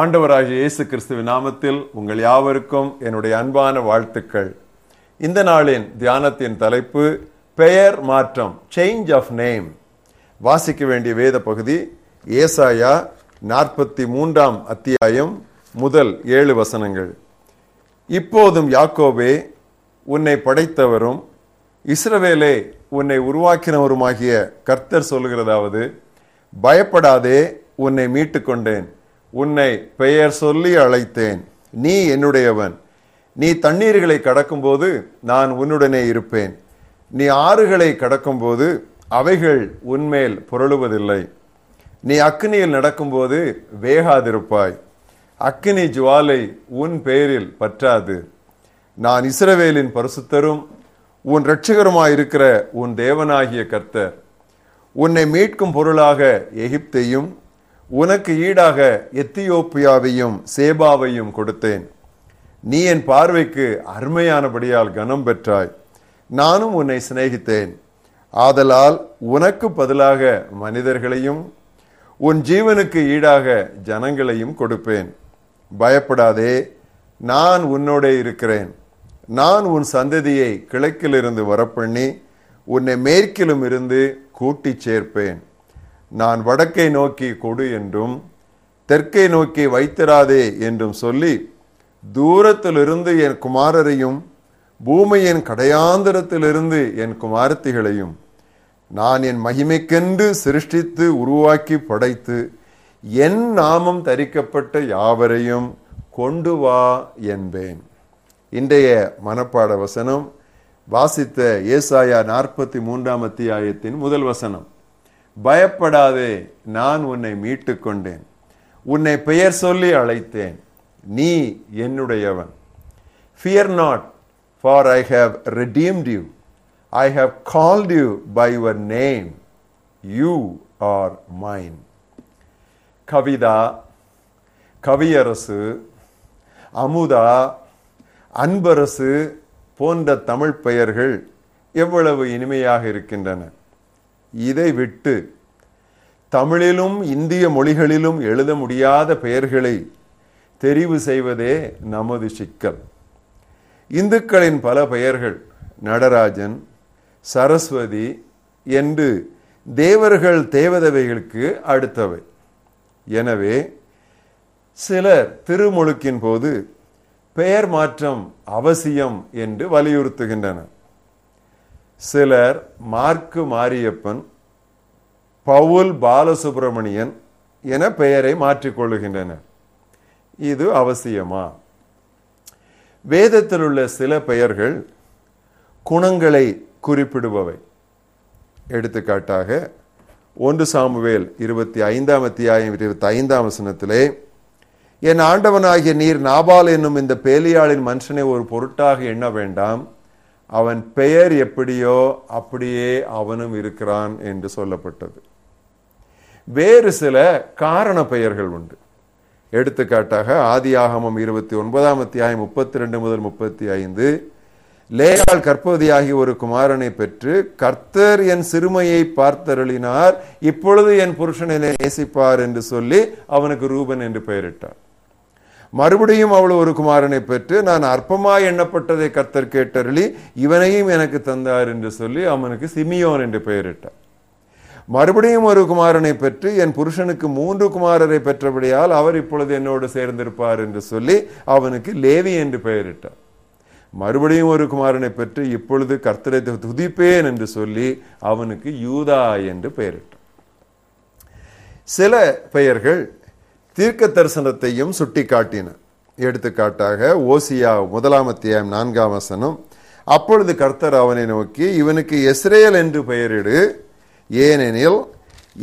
ஆண்டவராகிய இயேசு கிறிஸ்துவின் நாமத்தில் உங்கள் யாவருக்கும் என்னுடைய அன்பான வாழ்த்துக்கள். இந்த நாளின் தியானத்தின் தலைப்பு பெயர் மாற்றம் சேஞ்ச் ஆஃப் நேம் வாசிக்க வேண்டிய வேத பகுதி ஏசாயா நாற்பத்தி மூன்றாம் அத்தியாயம் முதல் ஏழு வசனங்கள். இப்போதும் யாக்கோபே உன்னை படைத்தவரும் இஸ்ரவேலே உன்னை உருவாக்கினவருமாகிய கர்த்தர் சொல்லுகிறதாவது பயப்படாதே உன்னை மீட்டுக்கொண்டேன். உன்னை பெயர் சொல்லி அழைத்தேன். நீ என்னுடையவன். நீ தண்ணீர்களை கடக்கும்போது நான் உன்னுடனே இருப்பேன். நீ ஆறுகளை கடக்கும்போது அவைகள் உன்மேல் புரளுவதில்லை. நீ அக்னியில் நடக்கும்போது வேகாதிருப்பாய். அக்னி ஜுவாலை உன் பெயரில் பற்றாது. நான் இஸ்ரவேலின் பரிசுத்தரும் உன் இரட்சகருமாயிருக்கிற உன் தேவனாகிய கர்த்தர். உன்னை மீட்கும் பொருளாக எகிப்தையும் உனக்கு ஈடாக எத்தியோப்பியாவையும் சேபாவையும் கொடுத்தேன். நீ என் பார்வைக்கு அருமையானபடியால் கனம் பெற்றாய். நானும் உன்னை சிநேகித்தேன். ஆதலால் உனக்கு பதிலாக மனிதர்களையும் உன் ஜீவனுக்கு ஈடாக ஜனங்களையும் கொடுப்பேன். பயப்படாதே நான் உன்னோட இருக்கிறேன். நான் உன் சந்ததியை கிழக்கிலிருந்து வரப்பண்ணி உன்னை மேற்கிலும் இருந்து கூட்டிச் சேர்ப்பேன். நான் வடக்கை நோக்கி கொடு என்றும் தெற்கை நோக்கி வைத்திராதே என்றும் சொல்லி தூரத்திலிருந்து என் குமாரரையும் பூமியின் கடையாந்திரத்திலிருந்து என் குமாரத்திகளையும் நான் என் மகிமைக்கென்று சிருஷ்டித்து உருவாக்கி படைத்து என் நாமம் தரிக்கப்பட்ட யாவரையும் கொண்டு வா என்பேன். இன்றைய மனப்பாட வசனம் வாசித்த ஏசாயா நாற்பத்தி மூன்றாம் அத்தியாயத்தின் முதல் வசனம். பயப்படாதே நான் உன்னை மீட்டு கொண்டேன் உன்னை பெயர் சொல்லி அழைத்தேன். நீ என்னுடையவன். Fear not for I have redeemed you I have called you by your name you are mine Kavitha Kaviyarasu Amudha Anbarasu போன்ற தமிழ் பெயர்கள் எவ்வளவு இனிமையாக இருக்கின்றன. இதை விட்டு தமிழிலும் இந்திய மொழிகளிலும் எழுத முடியாத பெயர்களை தெரிவு செய்வதே நமது சிக்கல். இந்துக்களின் பல பெயர்கள் நடராஜன் சரஸ்வதி என்று தேவர்கள் தேவதவைகளுக்கு அடுத்தவை. எனவே சிலர் திருமுழுக்கின் போது பெயர் மாற்றம் அவசியம் என்று வலியுறுத்துகின்றனர். சிலர் மார்க்கு மாரியப்பன் பவுல் பாலசுப்பிரமணியன் என பெயரை மாற்றிக்கொள்ளுகின்றனர். இது அவசியமா? வேதத்தில் உள்ள சில பெயர்கள் குணங்களை குறிப்பிடுபவை. எடுத்துக்காட்டாக ஒன்று சாமுவேல் இருபத்தி ஐந்தாம் அத்தியாயம் இருபத்தி ஐந்தாம் வசனத்திலே என் ஆண்டவனாகிய நீர் நாபால் என்னும் இந்த பேலியாளின் மனுஷனை ஒரு பொருட்டாக எண்ண வேண்டாம். அவன் பெயர் எப்படியோ அப்படியே அவனும் இருக்கிறான் என்று சொல்லப்பட்டது. வேறு சில காரண பெயர்கள் உண்டு. எடுத்துக்காட்டாக ஆதியாகமம் இருபத்தி ஒன்பதாம் அத்தியாயம் முப்பத்தி ரெண்டு முதல் முப்பத்தி ஐந்து லேயால் கற்பதியாகி ஒரு குமாரனை பெற்று கர்த்தர் என் சிறுமையை பார்த்தருளினார் இப்பொழுது என் புருஷனை நேசிப்பார் என்று சொல்லி அவனுக்கு ரூபன் என்று பெயரிட்டார். மறுபடியும் அவள் ஒரு குமாரனை பெற்று நான் அற்பமாய் எண்ணப்பட்டதை கர்த்தர் கேட்டருளி இவனையும் எனக்கு தந்தார் என்று சொல்லி அவனுக்கு சிமியோன் என்று பெயரிட்டார். மறுபடியும் ஒரு குமாரனை பெற்று என் புருஷனுக்கு மூன்று குமாரரை பெற்றபடியால் அவர் இப்பொழுது என்னோடு சேர்ந்திருப்பார் என்று சொல்லி அவனுக்கு லேவி என்று பெயரிட்டார். மறுபடியும் ஒரு குமாரனை பெற்று இப்பொழுது கர்த்தரை துதிப்பேன் என்று சொல்லி அவனுக்கு யூதா என்று பெயரிட்டார். சில பெயர்கள் தீர்க்க தரிசனத்தையும் சுட்டி காட்டின எடுத்துக்காட்டாக ஓசியா முதலாம் அத்தியாயம் நான்காம் வசனம். அப்பொழுது கர்த்தர் அவனை நோக்கி இவனுக்கு எஸ்ரேல் என்று பெயரிடு. ஏனெனில்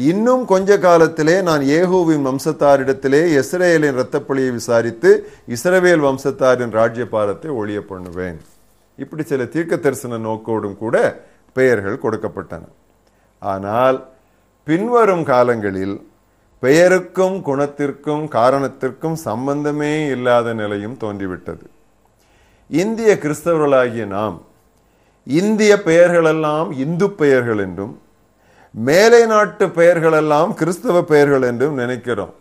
இன்னும் கொஞ்ச காலத்திலே நான் ஏகோவின் வம்சத்தாரிடத்திலே இஸ்ரேலின் இரத்தப்பொழியை விசாரித்து இஸ்ரவேல் வம்சத்தாரின் ராஜ்யபாரத்தை ஒழிய பண்ணுவேன். இப்படி சில தீர்க்க தரிசன நோக்கோடும் கூட பெயர்கள் கொடுக்கப்பட்டன. ஆனால் பின்வரும் காலங்களில் பெயருக்கும் குணத்திற்கும் காரணத்திற்கும் சம்பந்தமே இல்லாத நிலையும் தோன்றிவிட்டது. இந்திய கிறிஸ்தவர்களாகிய நாம் இந்திய பெயர்களெல்லாம் இந்து பெயர்கள் என்றும் மேலை நாட்டு பெயர்களெல்லாம் கிறிஸ்தவ பெயர்கள் என்றும் நினைக்கிறோம்.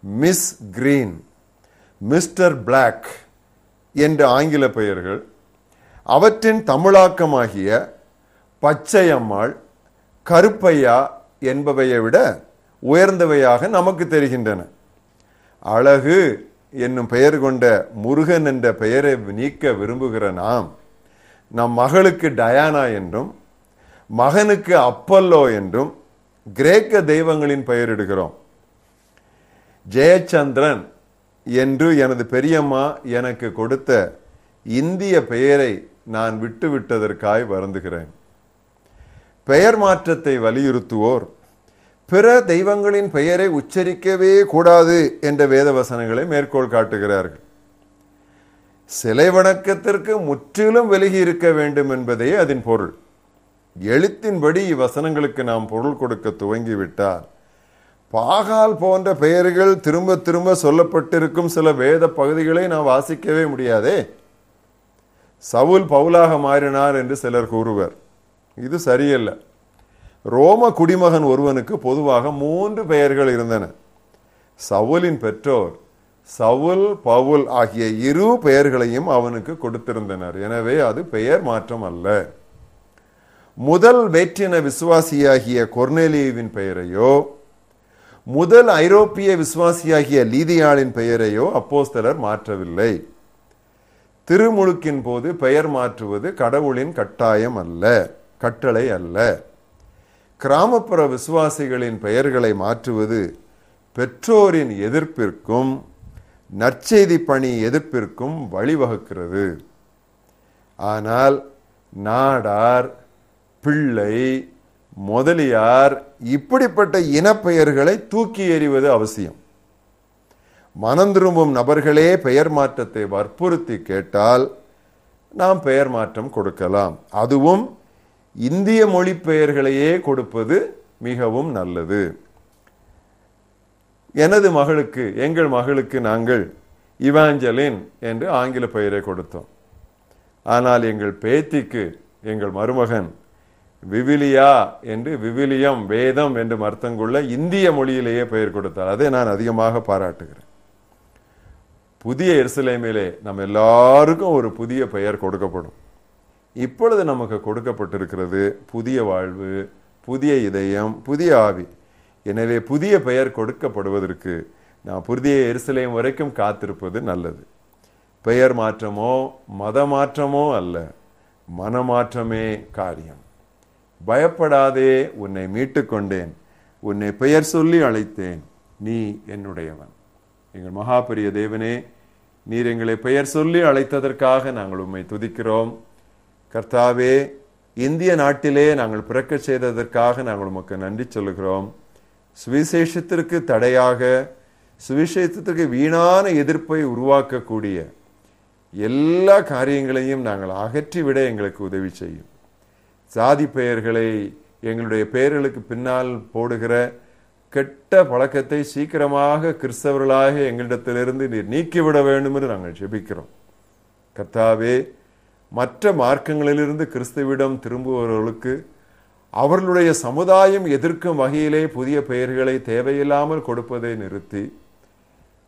மிஸ் கிரீன் மிஸ்டர் பிளாக் என்ற ஆங்கில பெயர்கள் அவற்றின் தமிழாக்கமாகிய பச்சையம்மாள் கருப்பையா என்பவையை விட உயர்ந்தவையாக நமக்கு தெரிகின்றன. அழகு என்னும் பெயர் கொண்ட முருகன் என்ற பெயரை நீக்க விரும்புகிற நாம் நம் மகளுக்கு டயானா என்றும் மகனுக்கு அப்பல்லோ என்றும் கிரேக்க தெய்வங்களின் பெயரிடுகிறோம் ஜெயச்சந்திரன் என்று எனது பெரியம்மா எனக்கு கொடுத்த இந்திய பெயரை நான் விட்டுவிட்டதற்காய் வருந்துகிறேன். பெயர் மாற்றத்தை வலியுறுத்துவோர் பிற தெய்வங்களின் பெயரை உச்சரிக்கவே கூடாது என்ற வேத வசனங்களை மேற்கோள் காட்டுகிறார்கள். சிலை வணக்கத்திற்கு முற்றிலும் விலகி இருக்க வேண்டும் என்பதே அதன் பொருள். எழுத்தின்படி இவ்வசனங்களுக்கு நாம் பொருள் கொடுக்க துவங்கிவிட்டால் பாகால் போன்ற பெயர்கள் திரும்ப திரும்ப சொல்லப்பட்டிருக்கும் சில வேத பகுதிகளை நாம் வாசிக்கவே முடியாதே? சவுல் பவுலாக மாறினார் என்று சிலர் கூறுவர். இது சரியல்ல. ரோம குடிமகன் ஒருவனுக்கு பொதுவாக மூன்று பெயர்கள் இருந்தன. சவுலின் பெற்றோர் சவுல் பவுல் ஆகிய இரு பெயர்களையும் அவனுக்கு கொடுத்திருந்தனர். எனவே அது பெயர் மாற்றம் அல்ல. முதல் வேற்றின விசுவாசியாகிய கொர்னேலியுவின் பெயரையோ முதல் ஐரோப்பிய விசுவாசியாகிய லீதியாளின் பெயரையோ அப்போஸ்தலர் மாற்றவில்லை. திருமுழுக்கின் போது பெயர் மாற்றுவது கடவுளின் கட்டாயம் அல்ல கட்டளை அல்ல. கிராமப்புற விசுவாசிகளின் பெயர்களை மாற்றுவது பெற்றோரின் எதிர்ப்பிற்கும் நற்செய்தி பணி எதிர்ப்பிற்கும் வழிவகுக்கிறது. ஆனால் நாடார் பிள்ளை முதலியார் இப்படிப்பட்ட இனப்பெயர்களை தூக்கி எறிவது அவசியம். மனம் திரும்பும் நபர்களே பெயர் மாற்றத்தை வற்புறுத்தி கேட்டால் நாம் பெயர் மாற்றம் கொடுக்கலாம். அதுவும் இந்திய மொழி பெயர்களையே கொடுப்பது மிகவும் நல்லது. எனது மகளுக்கு எங்கள் மகளுக்கு நாங்கள் இவாஞ்சலின் என்று ஆங்கில பெயரை கொடுத்தோம். ஆனால் எங்கள் பேத்திக்கு எங்கள் மருமகன் விவிலியா என்று விவிலியம் வேதம் என்று அர்த்தம் கொள்ள இந்திய மொழியிலேயே பெயர் கொடுத்தார். அதை நான் அதிகமாக பாராட்டுகிறேன். புதிய எருசலேமிலே நம்ம எல்லாருக்கும் ஒரு புதிய பெயர் கொடுக்கப்படும். இப்பொழுது நமக்கு கொடுக்கப்பட்டிருக்கிறது புதிய வாழ்வு புதிய இதயம் புதிய ஆவி. எனவே புதிய பெயர் கொடுக்கப்படுவதற்கு நான் புதிய எரிசலையும் வரைக்கும் காத்திருப்பது நல்லது. பெயர் மாற்றமோ மத மாற்றமோ அல்ல மனமாற்றமே காரியம். பயப்படாதே உன்னை மீட்டுக்கொண்டேன் உன்னை பெயர் சொல்லி அழைத்தேன் நீ என்னுடையவன். எங்கள் மகாபெரிய தேவனே நீர் எங்களை பெயர் சொல்லி அழைத்ததற்காக நாங்கள் உம்மை துதிக்கிறோம். கர்த்தாவே இந்திய நாட்டிலே நாங்கள் பிறக்க செய்ததற்காக நாங்கள் உமக்கு நன்றி சொல்லுகிறோம். சுவிசேஷத்திற்கு தடையாக சுவிசேஷத்திற்கு வீணான எதிர்ப்பை உருவாக்கக்கூடிய எல்லா காரியங்களையும் நாங்கள் அகற்றிவிட எங்களுக்கு உதவி செய்யும். சாதி பெயர்களை எங்களுடைய பெயர்களுக்கு பின்னால் போடுகிற கெட்ட பழக்கத்தை சீக்கிரமாக கிறிஸ்தவர்களாக எங்களிடத்திலிருந்து நீர் நீக்கிவிட வேண்டும் என்று நாங்கள் ஜெபிக்கிறோம். கர்த்தாவே மற்ற மார்க்கங்களிலிருந்து கிறிஸ்துவிடம் திரும்புபவர்களுக்கு அவர்களுடைய சமுதாயம் எதிர்க்கும் வகையிலே புதிய பெயர்களை தேவையில்லாமல் கொடுப்பதை நிறுத்தி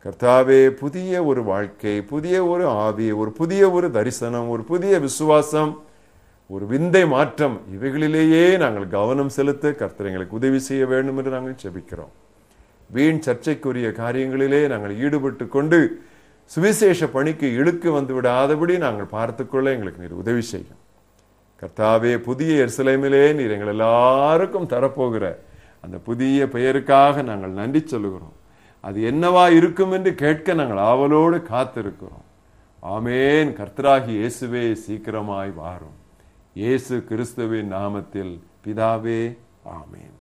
கர்த்தாவே புதிய ஒரு வாழ்க்கை புதிய ஒரு ஆவி ஒரு புதிய ஒரு தரிசனம் ஒரு புதிய விசுவாசம் ஒரு விந்தை மாற்றம் இவைகளிலேயே நாங்கள் கவனம் செலுத்த கர்த்தர் எங்களுக்கு உதவி செய்ய வேண்டும் என்று நாங்கள் செபிக்கிறோம். வீண் சர்ச்சைக்குரிய காரியங்களிலே நாங்கள் ஈடுபட்டு கொண்டு சுவிசேஷ பணிக்கு இழுக்கு வந்து விடாதபடி நாங்கள் பார்த்துக்கொள்ள எங்களுக்கு நீர் உதவி செய்யும். கர்த்தாவே புதிய எருசலேமிலே நீர் எங்கள் எல்லாருக்கும் தரப்போகிற அந்த புதிய பெயருக்காக நாங்கள் நன்றி சொல்லுகிறோம். அது என்னவா இருக்கும் என்று கேட்க நாங்கள் ஆவலோடு காத்திருக்கிறோம். ஆமேன். கர்த்தராகி இயேசுவே சீக்கிரமாய் வாரும். இயேசு கிறிஸ்துவின் நாமத்தில் பிதாவே ஆமேன்.